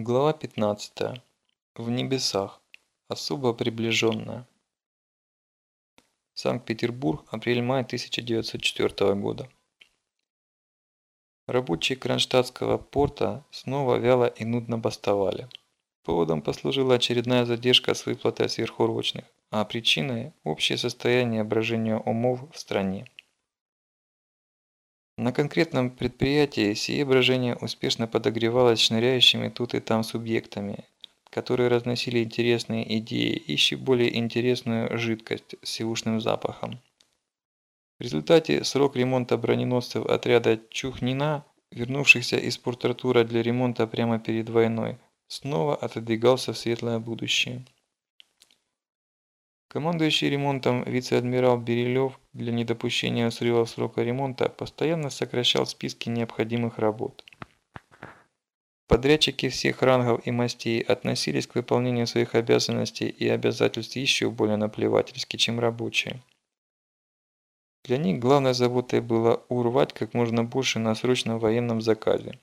Глава 15. В небесах. Особо приближенная. Санкт-Петербург, апрель-май 1904 года. Рабочие Кронштадтского порта снова вяло и нудно бастовали. Поводом послужила очередная задержка с выплатой сверхурочных, а причиной – общее состояние брожения умов в стране. На конкретном предприятии сие брожение успешно подогревалось шныряющими тут и там субъектами, которые разносили интересные идеи и еще более интересную жидкость с сивушным запахом. В результате срок ремонта броненосцев отряда Чухнина, вернувшихся из Порт-Артура для ремонта прямо перед войной, снова отодвигался в светлое будущее. Командующий ремонтом вице-адмирал Берилев для недопущения срыва срока ремонта постоянно сокращал списки необходимых работ. Подрядчики всех рангов и мастей относились к выполнению своих обязанностей и обязательств еще более наплевательски, чем рабочие. Для них главной заботой было урвать как можно больше на срочном военном заказе.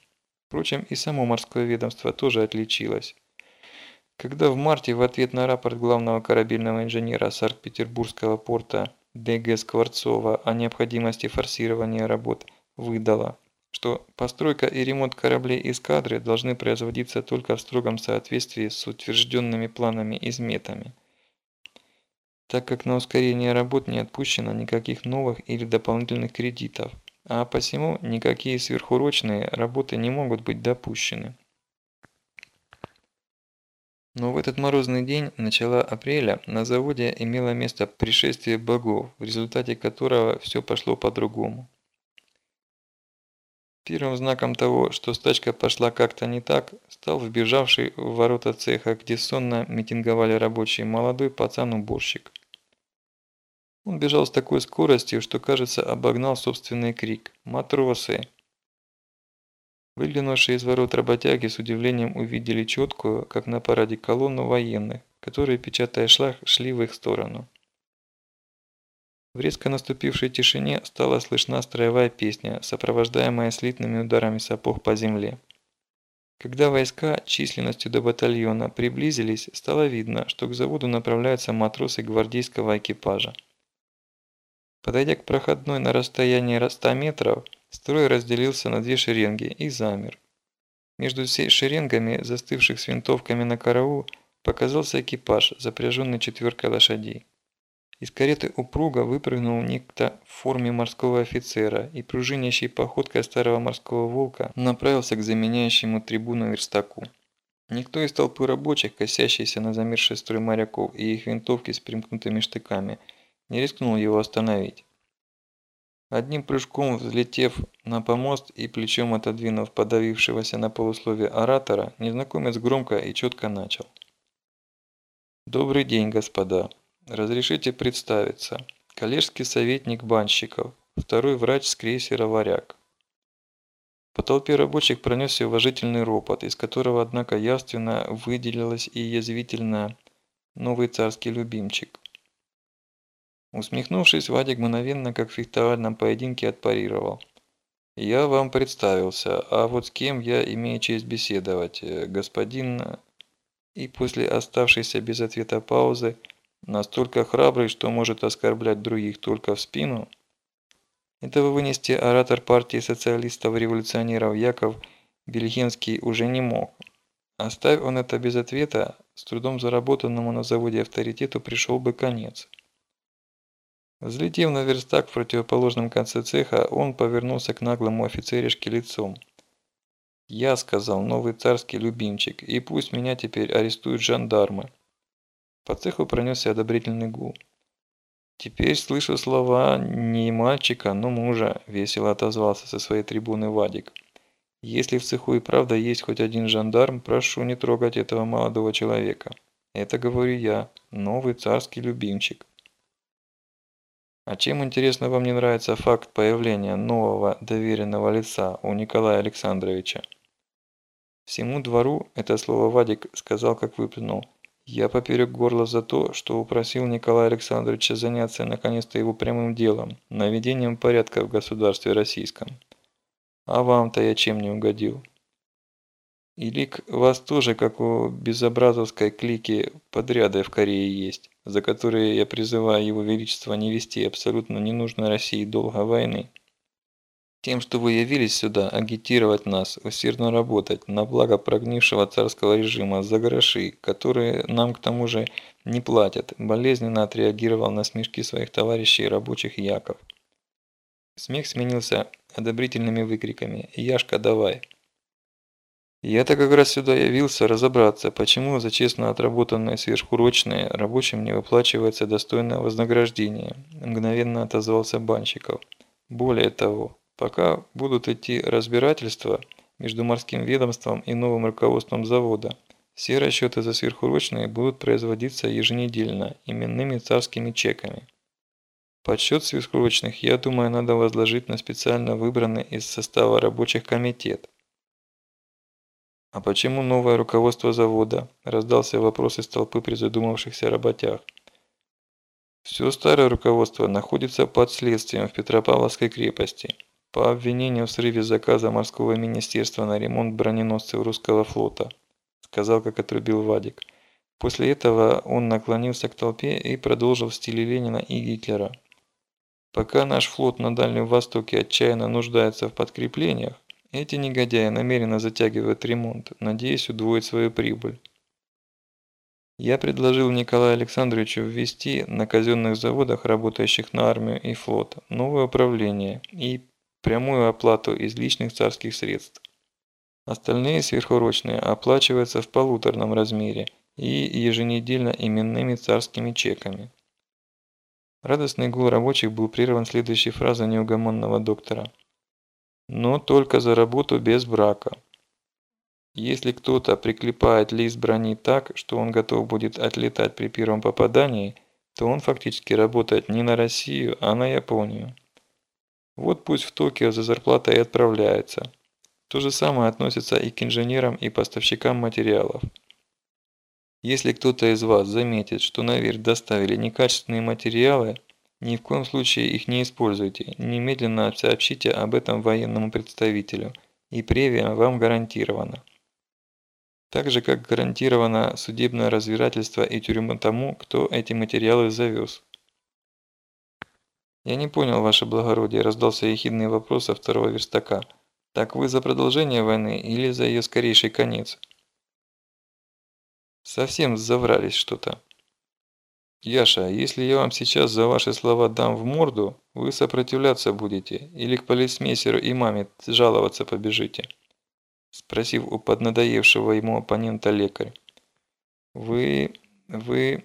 Впрочем, и само морское ведомство тоже отличилось. Когда в марте в ответ на рапорт главного корабельного инженера Санкт-Петербургского порта Д.Г. Скворцова о необходимости форсирования работ выдала, что постройка и ремонт кораблей эскадры должны производиться только в строгом соответствии с утвержденными планами и сметами, так как на ускорение работ не отпущено никаких новых или дополнительных кредитов, а посему никакие сверхурочные работы не могут быть допущены. Но в этот морозный день, начала апреля, на заводе имело место пришествие богов, в результате которого все пошло по-другому. Первым знаком того, что стачка пошла как-то не так, стал вбежавший в ворота цеха, где сонно митинговали рабочие, молодой пацан-уборщик. Он бежал с такой скоростью, что, кажется, обогнал собственный крик «Матросы!». Выглянувшие из ворот работяги с удивлением увидели четкую, как на параде, колонну военных, которые, печатая шлаг, шли в их сторону. В резко наступившей тишине стала слышна строевая песня, сопровождаемая слитными ударами сапог по земле. Когда войска численностью до батальона приблизились, стало видно, что к заводу направляются матросы гвардейского экипажа. Подойдя к проходной на расстоянии 100 метров, Строй разделился на две шеренги и замер. Между шеренгами, застывших с винтовками на караул, показался экипаж, запряженный четверкой лошадей. Из кареты упруга выпрыгнул некто в форме морского офицера и пружинящей походкой старого морского волка направился к заменяющему трибуну верстаку. Никто из толпы рабочих, косящийся на замерзший строй моряков и их винтовки с примкнутыми штыками, не рискнул его остановить. Одним прыжком взлетев на помост и плечом отодвинув подавившегося на полусловие оратора, незнакомец громко и четко начал. «Добрый день, господа. Разрешите представиться. Коллежский советник банщиков, второй врач с крейсера «Варяг». По толпе рабочих пронесся уважительный ропот, из которого, однако, явственно выделилось и язвительно «новый царский любимчик». Усмехнувшись, Вадик мгновенно, как в фехтовальном поединке, отпарировал. «Я вам представился, а вот с кем я имею честь беседовать, э, господин...» И после оставшейся без ответа паузы, настолько храбрый, что может оскорблять других только в спину, этого вынести оратор партии социалистов-революционеров Яков Бельгенский уже не мог. Оставь он это без ответа, с трудом заработанному на заводе авторитету пришел бы конец. Взлетев на верстак в противоположном конце цеха, он повернулся к наглому офицеришке лицом. «Я», — сказал новый царский любимчик, — «и пусть меня теперь арестуют жандармы». По цеху пронесся одобрительный гул. «Теперь слышу слова не мальчика, но мужа», — весело отозвался со своей трибуны Вадик. «Если в цеху и правда есть хоть один жандарм, прошу не трогать этого молодого человека. Это говорю я, новый царский любимчик». А чем, интересно, вам не нравится факт появления нового доверенного лица у Николая Александровича? Всему двору, это слово Вадик сказал, как выплюнул, я поперек горла за то, что упросил Николая Александровича заняться наконец-то его прямым делом, наведением порядка в государстве российском. А вам-то я чем не угодил? Или к вас тоже, как у безобразовской клики, подряды в Корее есть, за которые я призываю Его Величество не вести абсолютно ненужной России долго войны? Тем, что вы явились сюда, агитировать нас, усердно работать на благо прогнившего царского режима за гроши, которые нам к тому же не платят, болезненно отреагировал на смешки своих товарищей рабочих Яков. Смех сменился одобрительными выкриками «Яшка, давай!». Я-то как раз сюда явился разобраться, почему за честно отработанные сверхурочные рабочим не выплачивается достойное вознаграждение, мгновенно отозвался Банщиков. Более того, пока будут идти разбирательства между морским ведомством и новым руководством завода, все расчеты за сверхурочные будут производиться еженедельно именными царскими чеками. Подсчет сверхурочных, я думаю, надо возложить на специально выбранный из состава рабочих комитет. «А почему новое руководство завода?» – раздался вопрос из толпы призадумавшихся работяг. Все старое руководство находится под следствием в Петропавловской крепости по обвинению в срыве заказа морского министерства на ремонт броненосцев русского флота, сказал, как отрубил Вадик. После этого он наклонился к толпе и продолжил в стиле Ленина и Гитлера. Пока наш флот на Дальнем Востоке отчаянно нуждается в подкреплениях, эти негодяи намеренно затягивают ремонт, надеясь удвоить свою прибыль. Я предложил Николаю Александровичу ввести на казенных заводах, работающих на армию и флот, новое управление и прямую оплату из личных царских средств. Остальные сверхурочные оплачиваются в полуторном размере и еженедельно именными царскими чеками. Радостный гул рабочих был прерван следующей фразой неугомонного доктора – но только за работу без брака. Если кто-то приклепает лист брони так, что он готов будет отлетать при первом попадании, то он фактически работает не на Россию, а на Японию. Вот пусть в Токио за зарплатой и отправляется. То же самое относится и к инженерам и поставщикам материалов. Если кто-то из вас заметит, что наверх доставили некачественные материалы, ни в коем случае их не используйте. Немедленно сообщите об этом военному представителю. И премия вам гарантирована. Так же, как гарантировано судебное разбирательство и тюрьма тому, кто эти материалы завез. «Я не понял, ваше благородие», – раздался ехидный вопрос со второго верстака. «Так вы за продолжение войны или за ее скорейший конец?» «Совсем заврались что-то». «Яша, если я вам сейчас за ваши слова дам в морду, вы сопротивляться будете или к полисмейстеру и маме жаловаться побежите?» Спросив у поднадоевшего ему оппонента лекарь. «Вы... вы...»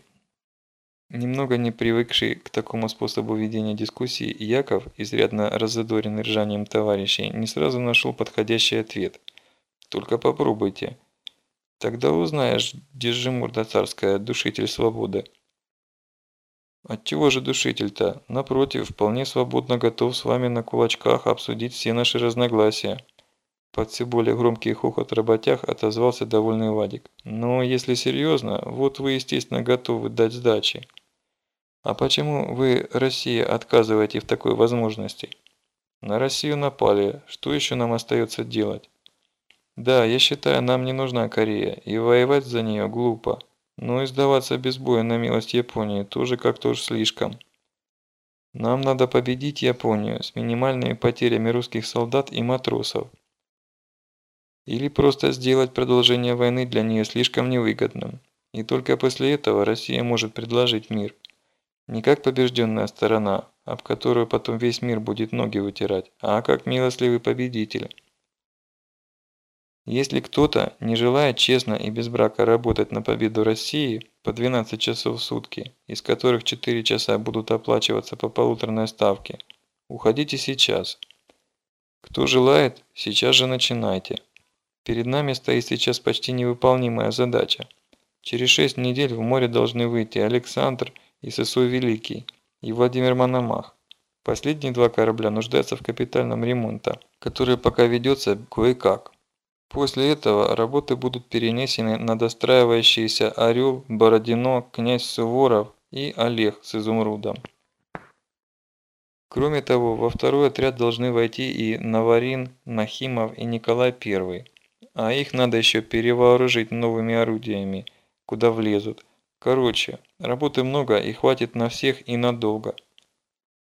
Немного не привыкший к такому способу ведения дискуссии, Яков, изрядно разодоренный ржанием товарищей, не сразу нашел подходящий ответ. «Только попробуйте. Тогда узнаешь, держи морда царская, душитель свободы». Отчего же душитель-то? Напротив, вполне свободно готов с вами на кулачках обсудить все наши разногласия. Под все более громкий хохот работях отозвался довольный Вадик. Но если серьезно, вот вы, естественно, готовы дать сдачи. А почему вы, Россия, отказываете в такой возможности? На Россию напали, что еще нам остается делать? Да, я считаю, нам не нужна Корея, и воевать за нее глупо. Но и сдаваться без боя на милость Японии тоже как-то уж слишком. Нам надо победить Японию с минимальными потерями русских солдат и матросов. Или просто сделать продолжение войны для нее слишком невыгодным. И только после этого Россия может предложить мир. Не как побежденная сторона, об которую потом весь мир будет ноги вытирать, а как милостливый победитель. Если кто-то не желает честно и без брака работать на победу России по 12 часов в сутки, из которых 4 часа будут оплачиваться по полуторной ставке, уходите сейчас. Кто желает, сейчас же начинайте. Перед нами стоит сейчас почти невыполнимая задача. Через 6 недель в море должны выйти Александр и Сысой Великий и Владимир Мономах. Последние два корабля нуждаются в капитальном ремонте, который пока ведется кое-как. После этого работы будут перенесены на достраивающиеся Орел, Бородино, князь Суворов и Олег с изумрудом. Кроме того, во второй отряд должны войти и Наварин, Нахимов и Николай I. а их надо еще перевооружить новыми орудиями, куда влезут. Короче, работы много и хватит на всех и надолго.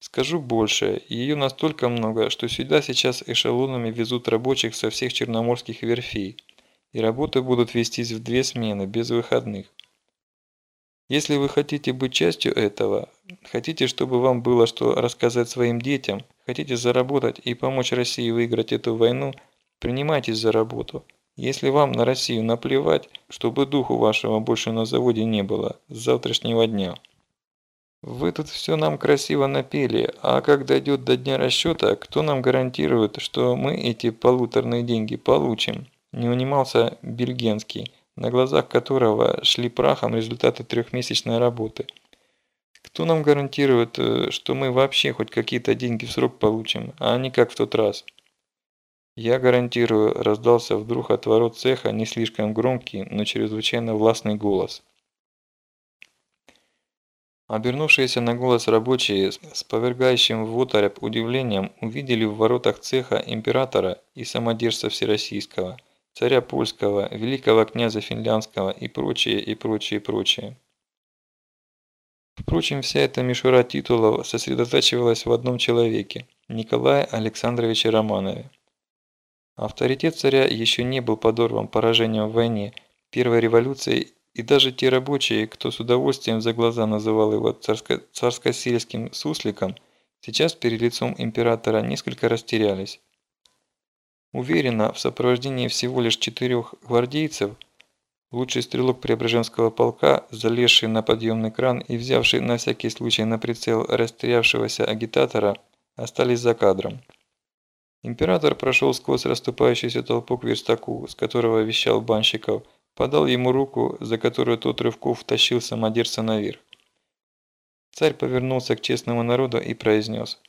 Скажу больше, ее настолько много, что сюда сейчас эшелонами везут рабочих со всех черноморских верфей, и работы будут вестись в две смены, без выходных. Если вы хотите быть частью этого, хотите, чтобы вам было что рассказать своим детям, хотите заработать и помочь России выиграть эту войну, принимайтесь за работу. Если вам на Россию наплевать, чтобы духу вашего больше на заводе не было с завтрашнего дня. Вы тут все нам красиво напели, а как дойдет до дня расчета, кто нам гарантирует, что мы эти полуторные деньги получим? Не унимался Бельгенский, на глазах которого шли прахом результаты трехмесячной работы. Кто нам гарантирует, э, что мы вообще хоть какие-то деньги в срок получим, а не как в тот раз? Я гарантирую, раздался вдруг от ворот цеха не слишком громкий, но чрезвычайно властный голос. Обернувшиеся на голос рабочие с повергающим в оторопь удивлением увидели в воротах цеха императора и самодержца Всероссийского, царя польского, великого князя финляндского и прочее, и прочее, прочее. Впрочем, вся эта мишура титулов сосредотачивалась в одном человеке – Николае Александровиче Романове. Авторитет царя еще не был подорван поражением в войне, первой революцией и даже те рабочие, кто с удовольствием за глаза называл его царско царскосельским сусликом, сейчас перед лицом императора несколько растерялись. Уверенно, в сопровождении всего лишь четырех гвардейцев, лучший стрелок Преображенского полка, залезший на подъемный кран и взявший на всякий случай на прицел растерявшегося агитатора, остались за кадром. Император прошел сквозь расступающуюся толпу к верстаку, с которого вещал банщиков, подал ему руку, за которую тот рывков втащил самодержца наверх. Царь повернулся к честному народу и произнес.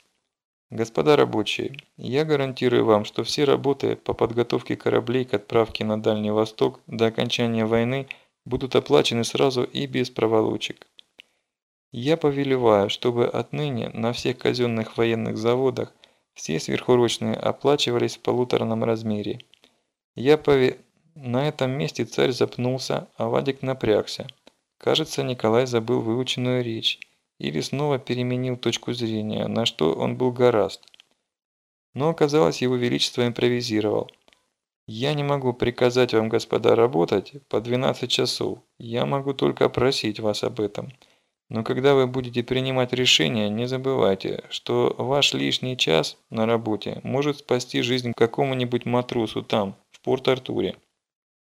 «Господа рабочие, я гарантирую вам, что все работы по подготовке кораблей к отправке на Дальний Восток до окончания войны будут оплачены сразу и без проволочек. Я повелеваю, чтобы отныне на всех казенных военных заводах все сверхурочные оплачивались в полуторном размере. Я пове... На этом месте царь запнулся, а Вадик напрягся. Кажется, Николай забыл выученную речь или снова переменил точку зрения, на что он был гораст. Но оказалось, его величество импровизировал. «Я не могу приказать вам, господа, работать по 12 часов. Я могу только просить вас об этом. Но когда вы будете принимать решения, не забывайте, что ваш лишний час на работе может спасти жизнь какому-нибудь матросу там, в Порт-Артуре.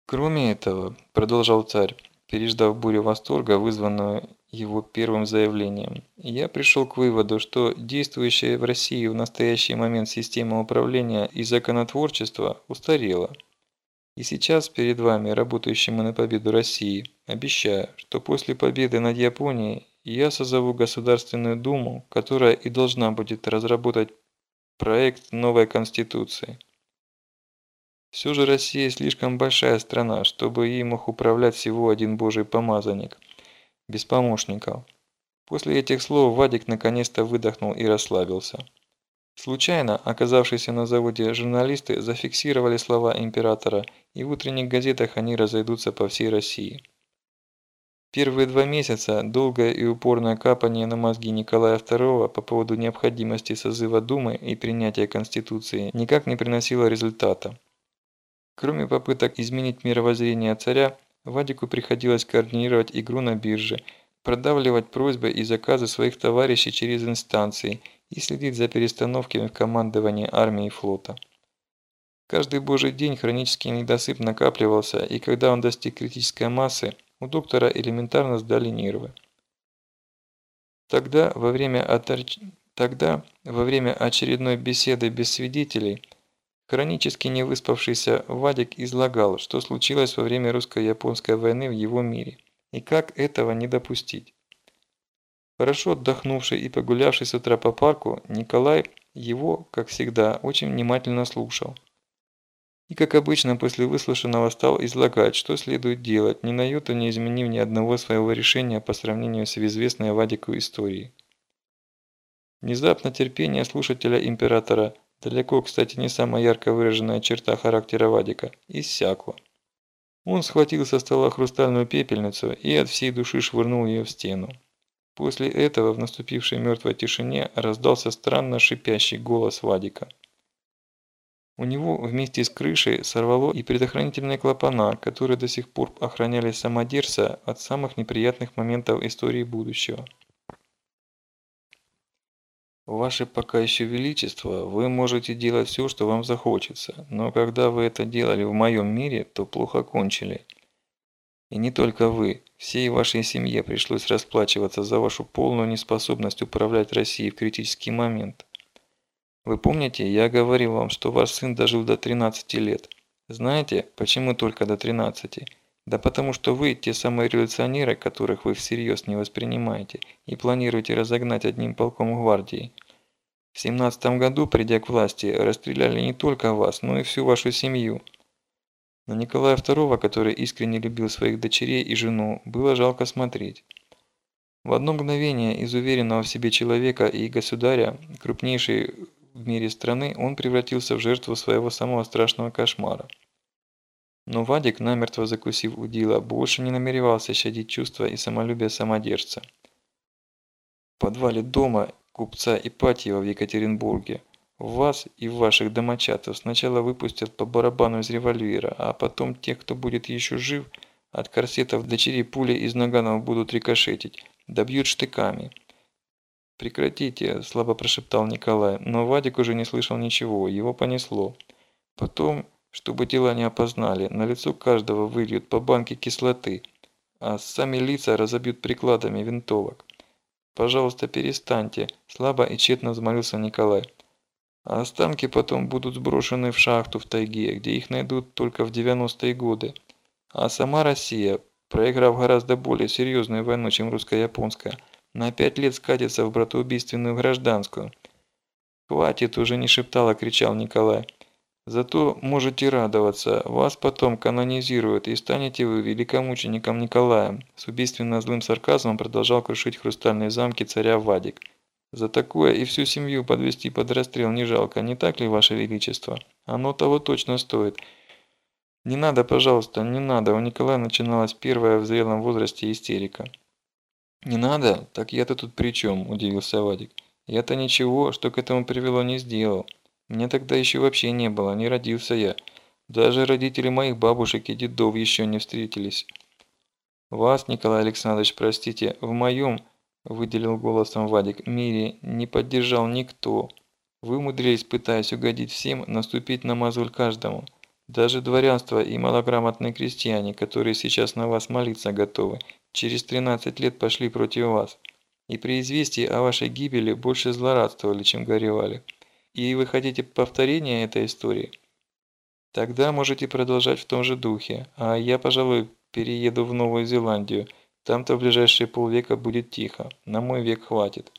Кроме этого, продолжал царь, переждав бурю восторга, вызванную его первым заявлением, я пришел к выводу, что действующая в России в настоящий момент система управления и законотворчества устарела. И сейчас перед вами, работающими на победу России, обещаю, что после победы над Японией я созову Государственную Думу, которая и должна будет разработать проект новой Конституции. Все же Россия слишком большая страна, чтобы ей мог управлять всего один божий помазанник, без помощников. После этих слов Вадик наконец-то выдохнул и расслабился. Случайно оказавшиеся на заводе журналисты зафиксировали слова императора, и в утренних газетах они разойдутся по всей России. Первые два месяца долгое и упорное капание на мозги Николая II по поводу необходимости созыва Думы и принятия Конституции никак не приносило результата. Кроме попыток изменить мировоззрение царя, Вадику приходилось координировать игру на бирже, продавливать просьбы и заказы своих товарищей через инстанции и следить за перестановками в командовании армии и флота. Каждый божий день хронический недосып накапливался, и когда он достиг критической массы, у доктора элементарно сдали нервы. Тогда, во время, оторч... Тогда, во время очередной беседы без свидетелей, Хронически невыспавшийся Вадик излагал, что случилось во время русско-японской войны в его мире, и как этого не допустить. Хорошо отдохнувший и погулявший с утра по парку, Николай его, как всегда, очень внимательно слушал. И как обычно после выслушанного стал излагать, что следует делать, ни на йоту не изменив ни одного своего решения по сравнению с известной Вадику историей. Внезапно терпение слушателя императора далеко, кстати, не самая ярко выраженная черта характера Вадика, иссякла. Он схватил со стола хрустальную пепельницу и от всей души швырнул ее в стену. После этого в наступившей мертвой тишине раздался странно шипящий голос Вадика. У него вместе с крышей сорвало и предохранительные клапана, которые до сих пор охраняли самодержца от самых неприятных моментов истории будущего. Ваше пока еще величество, вы можете делать все, что вам захочется, но когда вы это делали в моем мире, то плохо кончили. И не только вы, всей вашей семье пришлось расплачиваться за вашу полную неспособность управлять Россией в критический момент. Вы помните, я говорил вам, что ваш сын дожил до 13 лет. Знаете, почему только до 13? Да потому что вы те самые революционеры, которых вы всерьез не воспринимаете и планируете разогнать одним полком гвардии. В 17 году, придя к власти, расстреляли не только вас, но и всю вашу семью. На Николая II, который искренне любил своих дочерей и жену, было жалко смотреть. В одно мгновение из уверенного в себе человека и государя, крупнейшей в мире страны, он превратился в жертву своего самого страшного кошмара. Но Вадик, намертво закусив удила, больше не намеревался щадить чувства и самолюбие самодержца. В подвале дома купца Ипатьева в Екатеринбурге вас и ваших домочадцев сначала выпустят по барабану из револьвера, а потом тех, кто будет еще жив, от корсетов дочерей пули из наганов будут рикошетить, добьют штыками. «Прекратите», – слабо прошептал Николай, но Вадик уже не слышал ничего, его понесло. Потом чтобы дела не опознали, на лицо каждого выльют по банке кислоты, а сами лица разобьют прикладами винтовок. «Пожалуйста, перестаньте», – слабо и тщетно взмолился Николай. «А останки потом будут сброшены в шахту в тайге, где их найдут только в 90-е годы. А сама Россия, проиграв гораздо более серьезную войну, чем русско-японская, на пять лет скатится в братоубийственную гражданскую». «Хватит!» – уже не шептал, а кричал Николай. Зато можете радоваться, вас потом канонизируют и станете вы великомучеником Николаем. С убийственно злым сарказмом продолжал крушить хрустальные замки царя Вадик. За такое и всю семью подвести под расстрел не жалко, не так ли, ваше величество? Оно того точно стоит. Не надо, пожалуйста, не надо. У Николая начиналась первая в зрелом возрасте истерика. Не надо? Так я-то тут при чем? Удивился Вадик. Я-то ничего, что к этому привело, не сделал. Мне тогда еще вообще не было, не родился я. Даже родители моих бабушек и дедов еще не встретились. Вас, Николай Александрович, простите, в моем, выделил голосом Вадик, мире не поддержал никто. Вы умудрились, пытаясь угодить всем, наступить на мозоль каждому. Даже дворянство и малограмотные крестьяне, которые сейчас на вас молиться готовы, через 13 лет пошли против вас. И при известии о вашей гибели больше злорадствовали, чем горевали. И вы хотите повторения этой истории? Тогда можете продолжать в том же духе, а я, пожалуй, перееду в Новую Зеландию. Там-то в ближайшие полвека будет тихо. На мой век хватит.